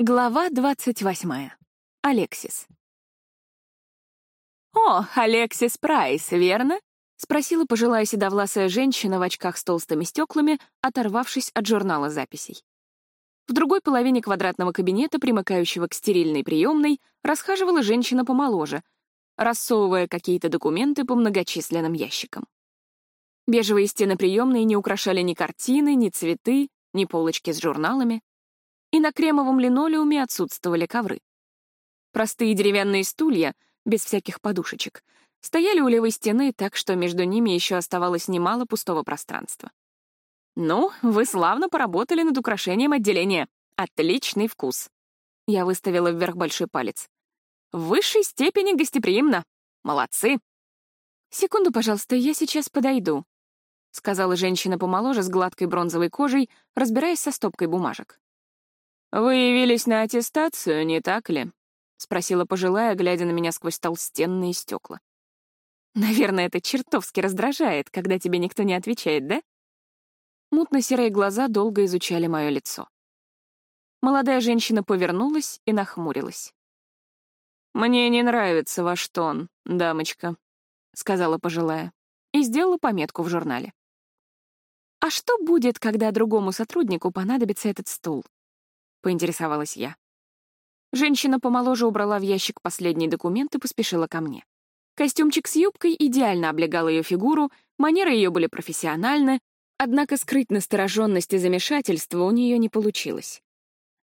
Глава двадцать восьмая. Алексис. «О, Алексис Прайс, верно?» — спросила пожилая седовласая женщина в очках с толстыми стеклами, оторвавшись от журнала записей. В другой половине квадратного кабинета, примыкающего к стерильной приемной, расхаживала женщина помоложе, рассовывая какие-то документы по многочисленным ящикам. Бежевые стены приемной не украшали ни картины, ни цветы, ни полочки с журналами и на кремовом линолеуме отсутствовали ковры. Простые деревянные стулья, без всяких подушечек, стояли у левой стены так, что между ними еще оставалось немало пустого пространства. «Ну, вы славно поработали над украшением отделения. Отличный вкус!» Я выставила вверх большой палец. «В высшей степени гостеприимно. Молодцы!» «Секунду, пожалуйста, я сейчас подойду», — сказала женщина помоложе с гладкой бронзовой кожей, разбираясь со стопкой бумажек. «Вы явились на аттестацию, не так ли?» — спросила пожилая, глядя на меня сквозь толстенные стекла. «Наверное, это чертовски раздражает, когда тебе никто не отвечает, да?» Мутно-серые глаза долго изучали мое лицо. Молодая женщина повернулась и нахмурилась. «Мне не нравится ваш тон, дамочка», — сказала пожилая, и сделала пометку в журнале. «А что будет, когда другому сотруднику понадобится этот стул?» — поинтересовалась я. Женщина помоложе убрала в ящик последний документ и поспешила ко мне. Костюмчик с юбкой идеально облегал ее фигуру, манеры ее были профессиональны, однако скрыть настороженность и замешательство у нее не получилось.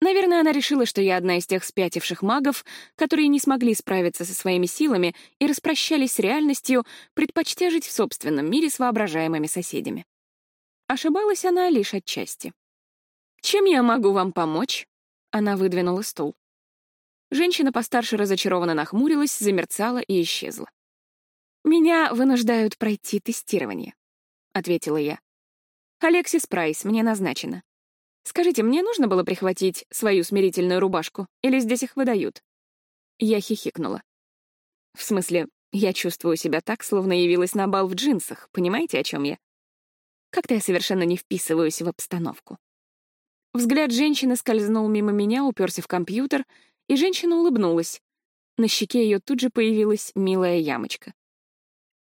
Наверное, она решила, что я одна из тех спятивших магов, которые не смогли справиться со своими силами и распрощались с реальностью, предпочтя жить в собственном мире с воображаемыми соседями. Ошибалась она лишь отчасти. «Чем я могу вам помочь?» Она выдвинула стул. Женщина постарше разочарованно нахмурилась, замерцала и исчезла. «Меня вынуждают пройти тестирование», — ответила я. «Алексис Прайс, мне назначено. Скажите, мне нужно было прихватить свою смирительную рубашку, или здесь их выдают?» Я хихикнула. «В смысле, я чувствую себя так, словно явилась на бал в джинсах, понимаете, о чем я? Как-то я совершенно не вписываюсь в обстановку. Взгляд женщины скользнул мимо меня, уперся в компьютер, и женщина улыбнулась. На щеке ее тут же появилась милая ямочка.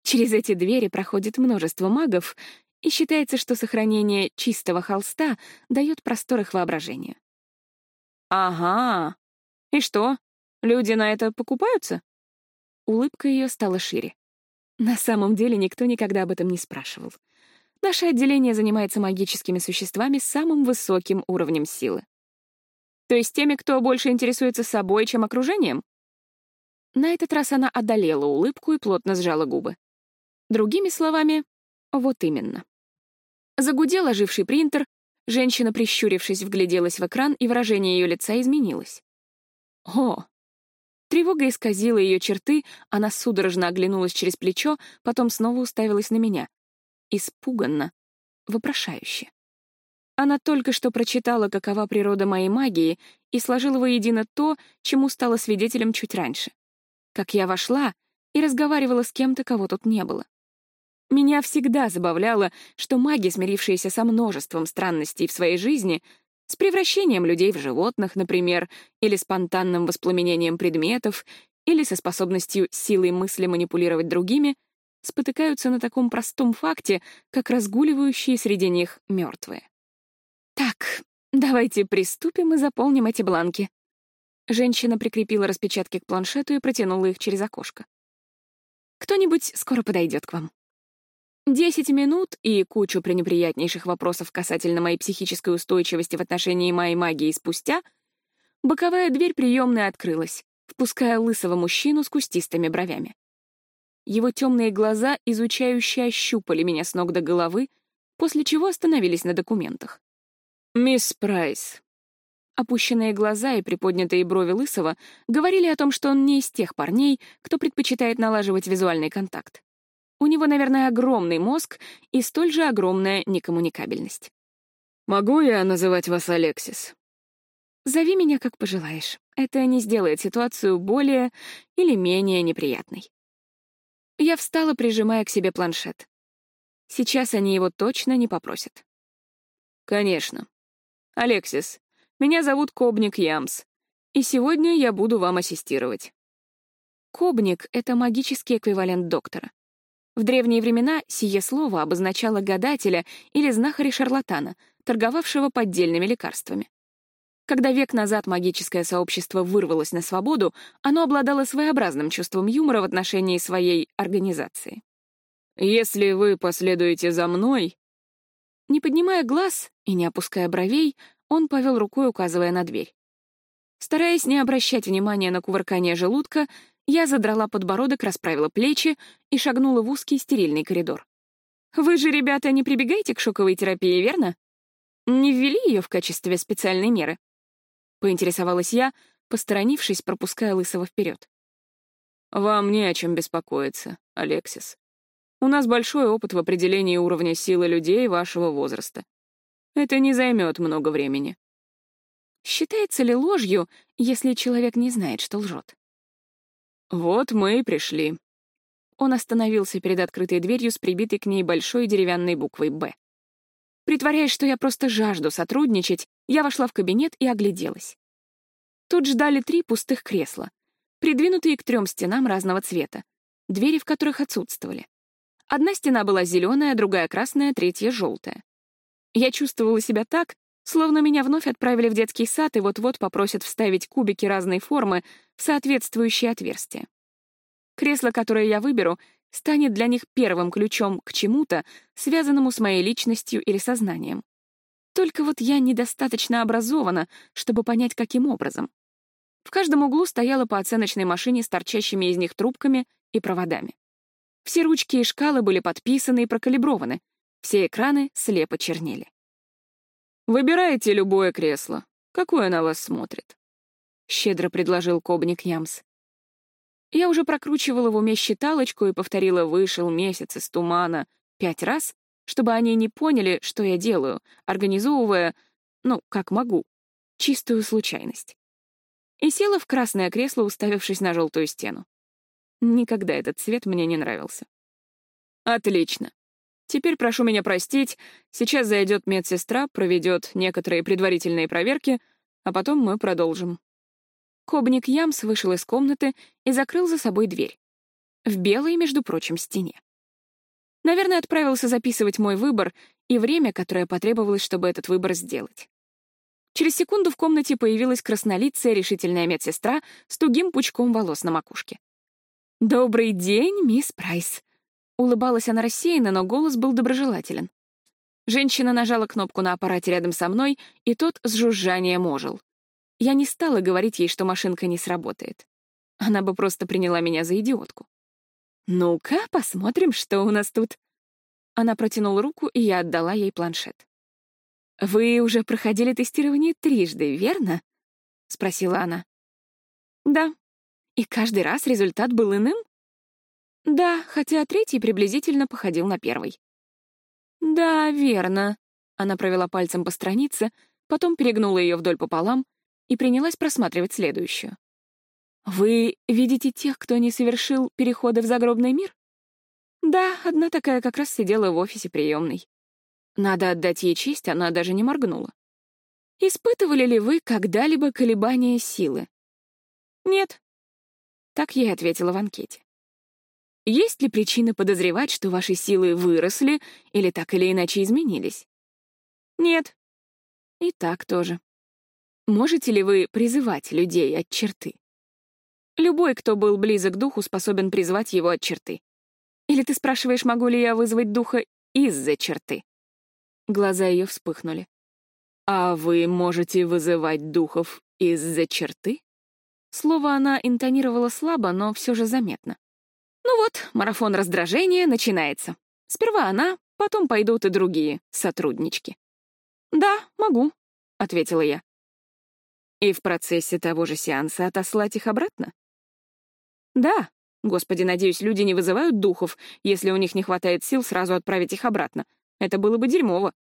Через эти двери проходит множество магов, и считается, что сохранение чистого холста дает простор их воображению. «Ага. И что, люди на это покупаются?» Улыбка ее стала шире. На самом деле никто никогда об этом не спрашивал. Наше отделение занимается магическими существами с самым высоким уровнем силы. То есть теми, кто больше интересуется собой, чем окружением? На этот раз она одолела улыбку и плотно сжала губы. Другими словами, вот именно. Загудел оживший принтер, женщина, прищурившись, вгляделась в экран, и выражение ее лица изменилось. О! Тревога исказила ее черты, она судорожно оглянулась через плечо, потом снова уставилась на меня — испуганно, вопрошающе. Она только что прочитала, какова природа моей магии, и сложила воедино то, чему стала свидетелем чуть раньше. Как я вошла и разговаривала с кем-то, кого тут не было. Меня всегда забавляло, что маги, смирившиеся со множеством странностей в своей жизни, с превращением людей в животных, например, или спонтанным воспламенением предметов, или со способностью силой мысли манипулировать другими — спотыкаются на таком простом факте, как разгуливающие среди них мертвые. Так, давайте приступим и заполним эти бланки. Женщина прикрепила распечатки к планшету и протянула их через окошко. Кто-нибудь скоро подойдет к вам. Десять минут и кучу пренеприятнейших вопросов касательно моей психической устойчивости в отношении моей магии спустя, боковая дверь приемной открылась, впуская лысого мужчину с кустистыми бровями. Его темные глаза изучающе ощупали меня с ног до головы, после чего остановились на документах. «Мисс Прайс». Опущенные глаза и приподнятые брови Лысого говорили о том, что он не из тех парней, кто предпочитает налаживать визуальный контакт. У него, наверное, огромный мозг и столь же огромная некоммуникабельность. «Могу я называть вас Алексис?» «Зови меня, как пожелаешь. Это не сделает ситуацию более или менее неприятной». Я встала, прижимая к себе планшет. Сейчас они его точно не попросят. «Конечно. Алексис, меня зовут Кобник Ямс. И сегодня я буду вам ассистировать. Кобник — это магический эквивалент доктора. В древние времена сие слово обозначало гадателя или знахаря-шарлатана, торговавшего поддельными лекарствами. Когда век назад магическое сообщество вырвалось на свободу, оно обладало своеобразным чувством юмора в отношении своей организации. «Если вы последуете за мной...» Не поднимая глаз и не опуская бровей, он повел рукой, указывая на дверь. Стараясь не обращать внимания на кувыркание желудка, я задрала подбородок, расправила плечи и шагнула в узкий стерильный коридор. «Вы же, ребята, не прибегаете к шоковой терапии, верно? Не ввели ее в качестве специальной меры?» Поинтересовалась я, посторонившись, пропуская Лысого вперед. «Вам не о чем беспокоиться, Алексис. У нас большой опыт в определении уровня силы людей вашего возраста. Это не займет много времени». Считается ли ложью, если человек не знает, что лжет? «Вот мы и пришли». Он остановился перед открытой дверью с прибитой к ней большой деревянной буквой «Б». Притворяясь, что я просто жажду сотрудничать, я вошла в кабинет и огляделась. Тут ждали три пустых кресла, придвинутые к трем стенам разного цвета, двери в которых отсутствовали. Одна стена была зеленая, другая — красная, третья — желтая. Я чувствовала себя так, словно меня вновь отправили в детский сад и вот-вот попросят вставить кубики разной формы в соответствующие отверстия. Кресло, которое я выберу, станет для них первым ключом к чему-то, связанному с моей личностью или сознанием. Только вот я недостаточно образована, чтобы понять, каким образом. В каждом углу стояла по оценочной машине с торчащими из них трубками и проводами. Все ручки и шкалы были подписаны и прокалиброваны, все экраны слепо чернели. «Выбирайте любое кресло. Какое на вас смотрит?» — щедро предложил Кобник Ямс. Я уже прокручивала в уме считалочку и повторила «вышел месяц из тумана» пять раз, чтобы они не поняли, что я делаю, организовывая, ну, как могу, чистую случайность. И села в красное кресло, уставившись на желтую стену. Никогда этот цвет мне не нравился. Отлично. Теперь прошу меня простить, сейчас зайдет медсестра, проведет некоторые предварительные проверки, а потом мы продолжим. Кобник Ямс вышел из комнаты и закрыл за собой дверь. В белой, между прочим, стене. Наверное, отправился записывать мой выбор и время, которое потребовалось, чтобы этот выбор сделать. Через секунду в комнате появилась краснолицая решительная медсестра с тугим пучком волос на макушке. «Добрый день, мисс Прайс», Улыбалась она рассеянно, но голос был доброжелателен. Женщина нажала кнопку на аппарате рядом со мной, и тот с жужжанием ожил. Я не стала говорить ей, что машинка не сработает. Она бы просто приняла меня за идиотку. «Ну-ка, посмотрим, что у нас тут». Она протянула руку, и я отдала ей планшет. «Вы уже проходили тестирование трижды, верно?» — спросила она. «Да. И каждый раз результат был иным?» Да, хотя третий приблизительно походил на первый. Да, верно. Она провела пальцем по странице, потом перегнула ее вдоль пополам и принялась просматривать следующую. Вы видите тех, кто не совершил перехода в загробный мир? Да, одна такая как раз сидела в офисе приемной. Надо отдать ей честь, она даже не моргнула. Испытывали ли вы когда-либо колебания силы? Нет. Так ей ответила в анкете. Есть ли причины подозревать, что ваши силы выросли или так или иначе изменились? Нет. И так тоже. Можете ли вы призывать людей от черты? Любой, кто был близок к духу, способен призвать его от черты. Или ты спрашиваешь, могу ли я вызвать духа из-за черты? Глаза ее вспыхнули. А вы можете вызывать духов из-за черты? Слово она интонировала слабо, но все же заметно. Ну вот, марафон раздражения начинается. Сперва она, потом пойдут и другие сотруднички. «Да, могу», — ответила я. «И в процессе того же сеанса отослать их обратно?» «Да. Господи, надеюсь, люди не вызывают духов, если у них не хватает сил сразу отправить их обратно. Это было бы дерьмово».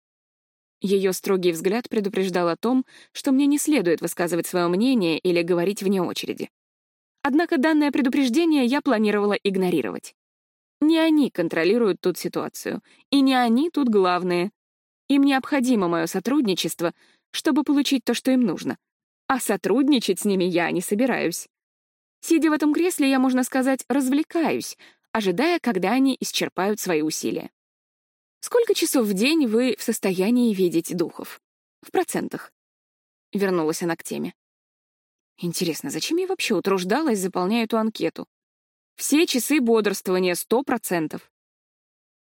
Ее строгий взгляд предупреждал о том, что мне не следует высказывать свое мнение или говорить вне очереди. Однако данное предупреждение я планировала игнорировать. Не они контролируют тут ситуацию, и не они тут главные. Им необходимо мое сотрудничество, чтобы получить то, что им нужно. а сотрудничать с ними я не собираюсь. Сидя в этом кресле, я, можно сказать, развлекаюсь, ожидая, когда они исчерпают свои усилия. Сколько часов в день вы в состоянии видеть духов? В процентах. Вернулась она к теме. Интересно, зачем я вообще утруждалась, заполняя эту анкету? Все часы бодрствования — сто процентов.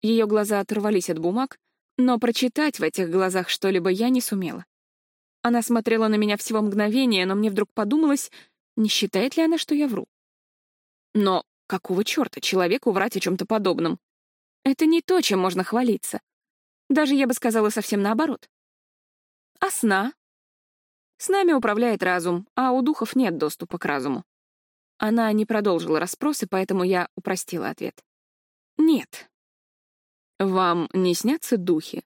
Ее глаза оторвались от бумаг, но прочитать в этих глазах что-либо я не сумела. Она смотрела на меня всего мгновение, но мне вдруг подумалось, не считает ли она, что я вру. Но какого черта человеку врать о чем-то подобном? Это не то, чем можно хвалиться. Даже, я бы сказала, совсем наоборот. А сна? С нами управляет разум, а у духов нет доступа к разуму. Она не продолжила расспросы, поэтому я упростила ответ. Нет. Вам не снятся духи?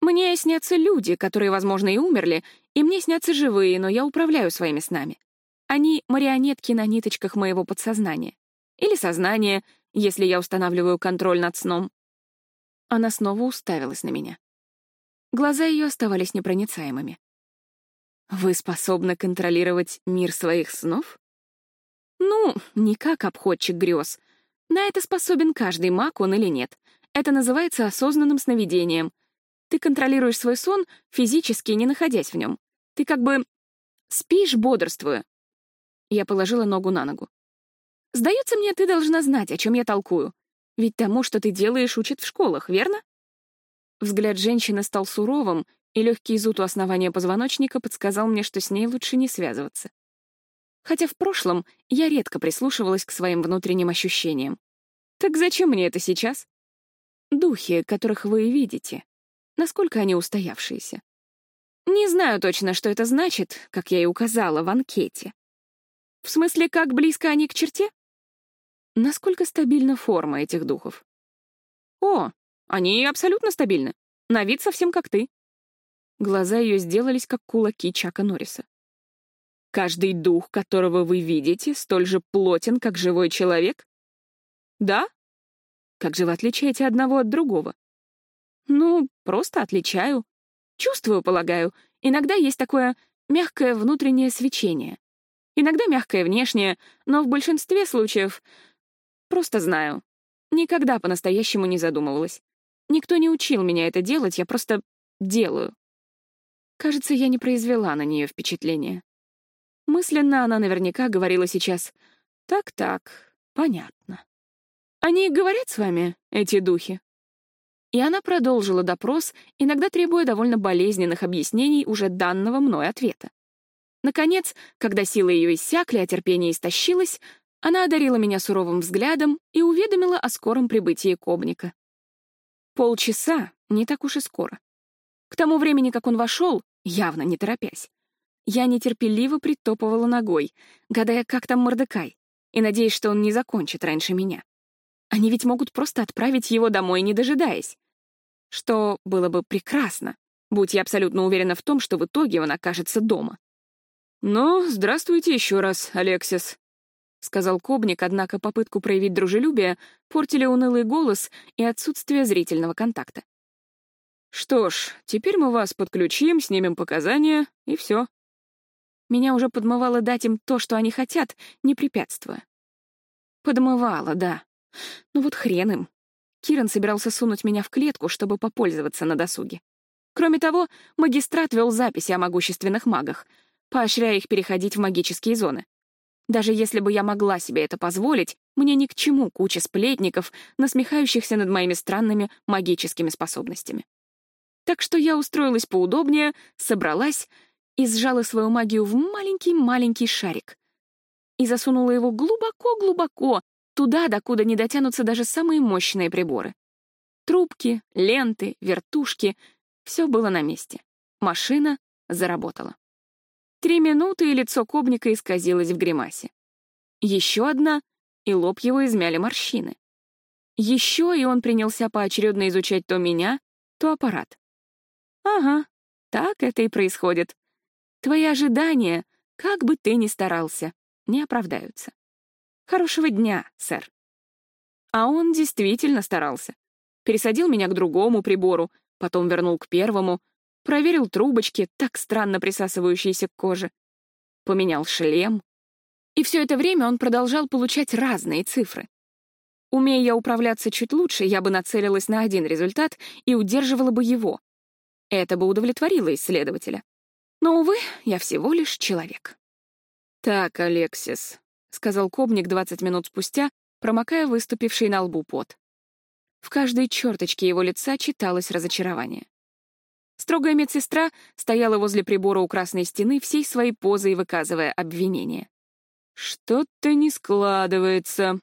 Мне снятся люди, которые, возможно, и умерли, и мне снятся живые, но я управляю своими снами. Они — марионетки на ниточках моего подсознания. Или сознания, если я устанавливаю контроль над сном. Она снова уставилась на меня. Глаза ее оставались непроницаемыми. Вы способны контролировать мир своих снов? Ну, не как обходчик грез. На это способен каждый маг, он или нет. Это называется осознанным сновидением. Ты контролируешь свой сон, физически не находясь в нем. Ты как бы спишь, бодрствуя. Я положила ногу на ногу. Сдается мне, ты должна знать, о чем я толкую. Ведь тому, что ты делаешь, учат в школах, верно? Взгляд женщины стал суровым, и легкий зуд у основания позвоночника подсказал мне, что с ней лучше не связываться. Хотя в прошлом я редко прислушивалась к своим внутренним ощущениям. Так зачем мне это сейчас? Духи, которых вы видите. Насколько они устоявшиеся? Не знаю точно, что это значит, как я и указала в анкете. В смысле, как близко они к черте? Насколько стабильна форма этих духов? О, они абсолютно стабильны. На вид совсем как ты. Глаза ее сделались, как кулаки Чака Норриса. Каждый дух, которого вы видите, столь же плотен, как живой человек? Да? Как же вы отличаете одного от другого? Ну, просто отличаю. Чувствую, полагаю. Иногда есть такое мягкое внутреннее свечение. Иногда мягкое внешнее, но в большинстве случаев просто знаю. Никогда по-настоящему не задумывалась. Никто не учил меня это делать, я просто делаю. Кажется, я не произвела на нее впечатления. Мысленно она наверняка говорила сейчас «Так-так, понятно». «Они говорят с вами, эти духи?» И она продолжила допрос, иногда требуя довольно болезненных объяснений уже данного мной ответа. Наконец, когда силы ее иссякли, а терпение истощилось, она одарила меня суровым взглядом и уведомила о скором прибытии Кобника. Полчаса — не так уж и скоро. К тому времени, как он вошел, явно не торопясь. Я нетерпеливо притопывала ногой, гадая, как там Мордекай, и надеясь, что он не закончит раньше меня. Они ведь могут просто отправить его домой, не дожидаясь. Что было бы прекрасно, будь я абсолютно уверена в том, что в итоге он окажется дома. «Ну, здравствуйте еще раз, Алексис», — сказал Кобник, однако попытку проявить дружелюбие портили унылый голос и отсутствие зрительного контакта. «Что ж, теперь мы вас подключим, снимем показания, и все». Меня уже подмывало дать им то, что они хотят, не препятствуя. Подмывало, да. Ну вот хрен им. Киран собирался сунуть меня в клетку, чтобы попользоваться на досуге. Кроме того, магистрат вел записи о могущественных магах, поощряя их переходить в магические зоны. Даже если бы я могла себе это позволить, мне ни к чему куча сплетников, насмехающихся над моими странными магическими способностями. Так что я устроилась поудобнее, собралась и сжала свою магию в маленький-маленький шарик. И засунула его глубоко-глубоко, туда, докуда не дотянутся даже самые мощные приборы. Трубки, ленты, вертушки — все было на месте. Машина заработала. Три минуты, и лицо Кобника исказилось в гримасе. Еще одна, и лоб его измяли морщины. Еще, и он принялся поочередно изучать то меня, то аппарат. Ага, так это и происходит. Твои ожидания, как бы ты ни старался, не оправдаются. Хорошего дня, сэр. А он действительно старался. Пересадил меня к другому прибору, потом вернул к первому, проверил трубочки, так странно присасывающиеся к коже, поменял шлем. И все это время он продолжал получать разные цифры. Умея я управляться чуть лучше, я бы нацелилась на один результат и удерживала бы его. Это бы удовлетворило исследователя. Но, увы, я всего лишь человек. «Так, Алексис», — сказал Кобник 20 минут спустя, промокая выступивший на лбу пот. В каждой черточке его лица читалось разочарование. Строгая медсестра стояла возле прибора у красной стены всей своей позой, выказывая обвинение. «Что-то не складывается»,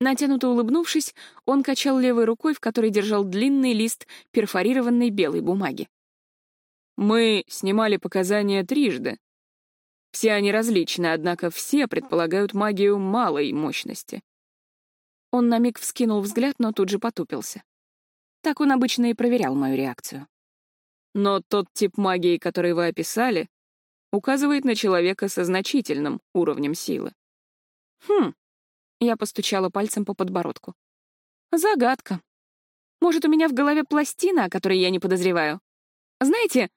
Натянуто улыбнувшись, он качал левой рукой, в которой держал длинный лист перфорированной белой бумаги. «Мы снимали показания трижды. Все они различны, однако все предполагают магию малой мощности». Он на миг вскинул взгляд, но тут же потупился. Так он обычно и проверял мою реакцию. Но тот тип магии, который вы описали, указывает на человека со значительным уровнем силы. Хм, я постучала пальцем по подбородку. Загадка. Может, у меня в голове пластина, о которой я не подозреваю? Знаете,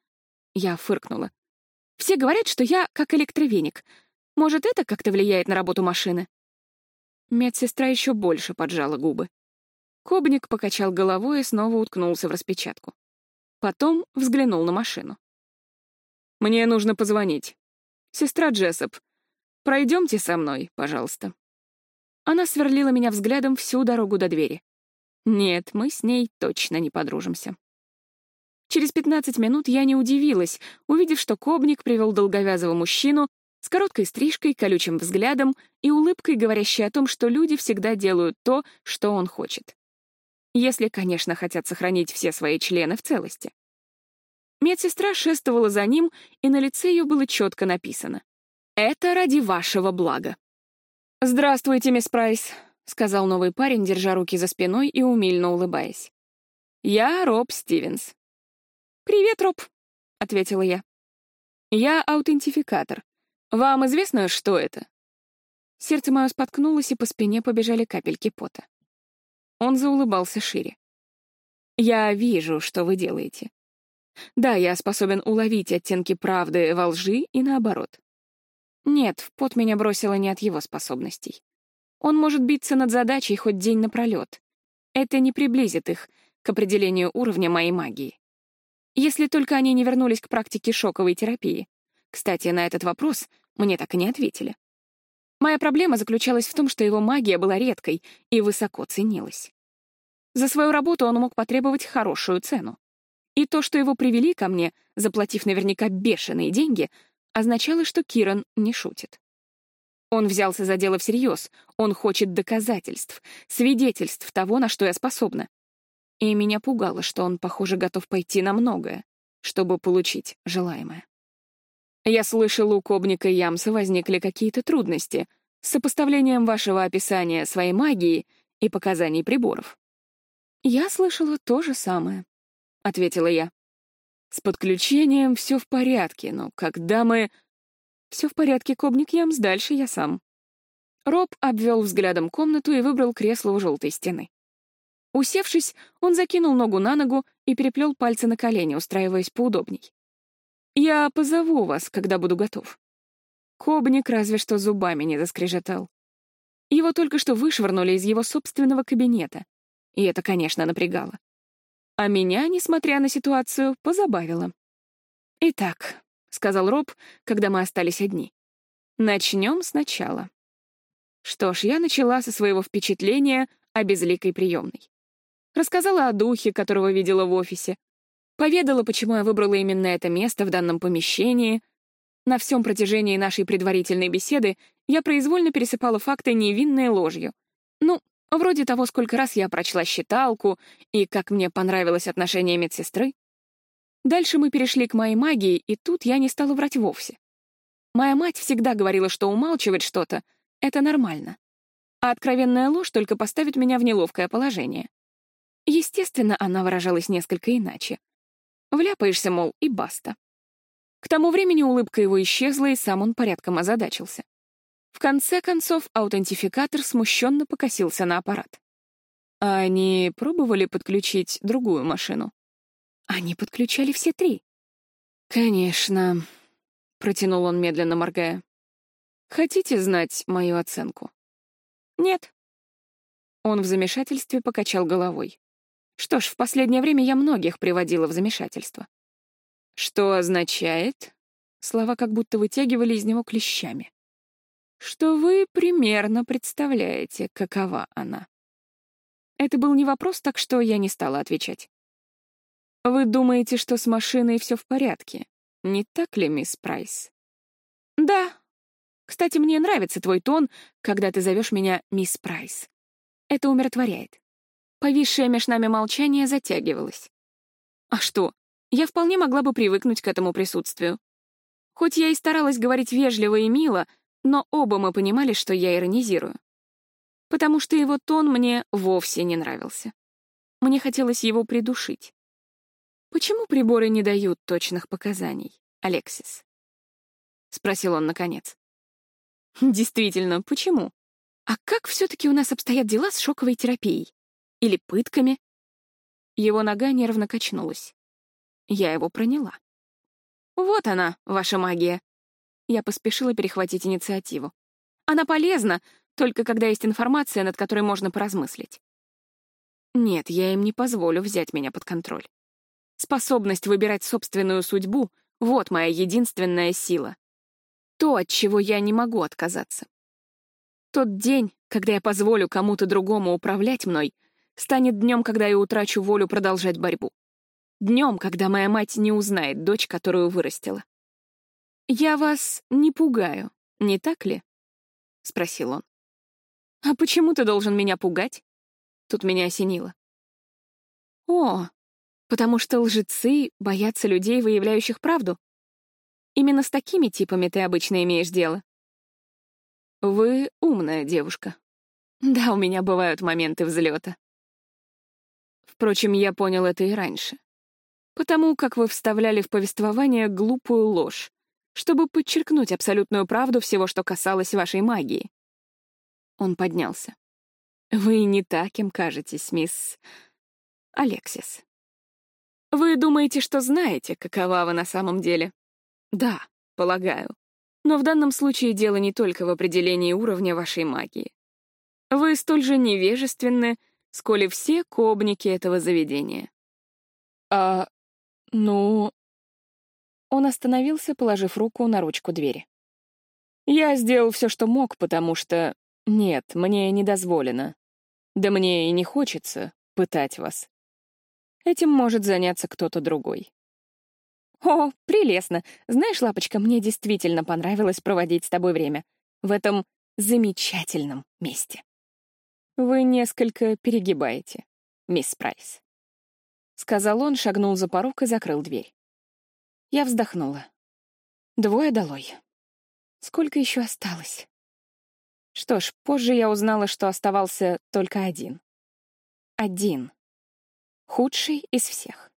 я фыркнула. Все говорят, что я как электровеник. Может, это как-то влияет на работу машины? Медсестра еще больше поджала губы. Кобник покачал головой и снова уткнулся в распечатку. Потом взглянул на машину. «Мне нужно позвонить. Сестра Джессоп, пройдемте со мной, пожалуйста». Она сверлила меня взглядом всю дорогу до двери. Нет, мы с ней точно не подружимся. Через 15 минут я не удивилась, увидев, что Кобник привел долговязого мужчину с короткой стрижкой, колючим взглядом и улыбкой, говорящей о том, что люди всегда делают то, что он хочет. Если, конечно, хотят сохранить все свои члены в целости. Медсестра шествовала за ним, и на лице ее было четко написано «Это ради вашего блага». «Здравствуйте, мисс Прайс», — сказал новый парень, держа руки за спиной и умильно улыбаясь. «Я Роб Стивенс». «Привет, Роб», — ответила я. «Я аутентификатор. Вам известно, что это?» Сердце мое споткнулось, и по спине побежали капельки пота. Он заулыбался шире. «Я вижу, что вы делаете. Да, я способен уловить оттенки правды во лжи и наоборот. Нет, в пот меня бросило не от его способностей. Он может биться над задачей хоть день напролет. Это не приблизит их к определению уровня моей магии. Если только они не вернулись к практике шоковой терапии. Кстати, на этот вопрос мне так и не ответили. Моя проблема заключалась в том, что его магия была редкой и высоко ценилась. За свою работу он мог потребовать хорошую цену. И то, что его привели ко мне, заплатив наверняка бешеные деньги, означало, что Киран не шутит. Он взялся за дело всерьез, он хочет доказательств, свидетельств того, на что я способна. И меня пугало, что он, похоже, готов пойти на многое, чтобы получить желаемое. Я слышал, у Кобника и Ямса возникли какие-то трудности с сопоставлением вашего описания своей магии и показаний приборов. «Я слышала то же самое», — ответила я. С подключением все в порядке, но когда мы... Все в порядке, Кобник Ямс, дальше я сам. Роб обвел взглядом комнату и выбрал кресло у желтой стены. Усевшись, он закинул ногу на ногу и переплел пальцы на колени, устраиваясь поудобней. «Я позову вас, когда буду готов». Кобник разве что зубами не заскрежетал. Его только что вышвырнули из его собственного кабинета, и это, конечно, напрягало. А меня, несмотря на ситуацию, позабавило. «Итак», — сказал Роб, когда мы остались одни, — «начнем сначала». Что ж, я начала со своего впечатления о безликой приемной. Рассказала о духе, которого видела в офисе. Поведала, почему я выбрала именно это место в данном помещении. На всем протяжении нашей предварительной беседы я произвольно пересыпала факты невинной ложью. Ну, Вроде того, сколько раз я прочла считалку и как мне понравилось отношение медсестры. Дальше мы перешли к моей магии, и тут я не стала врать вовсе. Моя мать всегда говорила, что умалчивать что-то — это нормально. А откровенная ложь только поставит меня в неловкое положение. Естественно, она выражалась несколько иначе. Вляпаешься, мол, и баста. К тому времени улыбка его исчезла, и сам он порядком озадачился. В конце концов, аутентификатор смущенно покосился на аппарат. А они пробовали подключить другую машину? Они подключали все три. Конечно. протянул он, медленно моргая. «Хотите знать мою оценку?» «Нет». Он в замешательстве покачал головой. Что ж, в последнее время я многих приводила в замешательство. Что означает? Слова как будто вытягивали из него клещами. Что вы примерно представляете, какова она. Это был не вопрос, так что я не стала отвечать. Вы думаете, что с машиной все в порядке, не так ли, мисс Прайс? Да. Кстати, мне нравится твой тон, когда ты зовешь меня мисс Прайс. Это умиротворяет. Повисшее меж нами молчание затягивалось. А что, я вполне могла бы привыкнуть к этому присутствию. Хоть я и старалась говорить вежливо и мило, но оба мы понимали, что я иронизирую. Потому что его тон мне вовсе не нравился. Мне хотелось его придушить. «Почему приборы не дают точных показаний, Алексис?» — спросил он наконец. «Действительно, почему? А как все-таки у нас обстоят дела с шоковой терапией? Или пытками?» Его нога нервно качнулась. Я его проняла. «Вот она, ваша магия». Я поспешила перехватить инициативу. «Она полезна, только когда есть информация, над которой можно поразмыслить». Нет, я им не позволю взять меня под контроль. Способность выбирать собственную судьбу — вот моя единственная сила. То, от чего я не могу отказаться. Тот день, когда я позволю кому-то другому управлять мной, станет днем, когда я утрачу волю продолжать борьбу. Днем, когда моя мать не узнает дочь, которую вырастила. «Я вас не пугаю, не так ли?» — спросил он. «А почему ты должен меня пугать?» Тут меня осенило. «О, Потому что лжецы боятся людей, выявляющих правду. Именно с такими типами ты обычно имеешь дело. Вы умная девушка. Да, у меня бывают моменты взлета. Впрочем, я понял это и раньше. Потому как вы вставляли в повествование глупую ложь, чтобы подчеркнуть абсолютную правду всего, что касалось вашей магии. Он поднялся. Вы не таким кажетесь, мисс Алексис. Вы думаете, что знаете, какова вы на самом деле? Да, полагаю. Но в данном случае дело не только в определении уровня вашей магии. Вы столь же невежественны, сколь все кобники этого заведения. А, ну... Он остановился, положив руку на ручку двери. Я сделал все, что мог, потому что... Нет, мне не дозволено. Да мне и не хочется пытать вас. Этим может заняться кто-то другой. О, прелестно. Знаешь, лапочка, мне действительно понравилось проводить с тобой время. В этом замечательном месте. Вы несколько перегибаете, мисс Прайс. Сказал он, шагнул за порог и закрыл дверь. Я вздохнула. Двое долой. Сколько еще осталось? Что ж, позже я узнала, что оставался только один. Один худший из всех.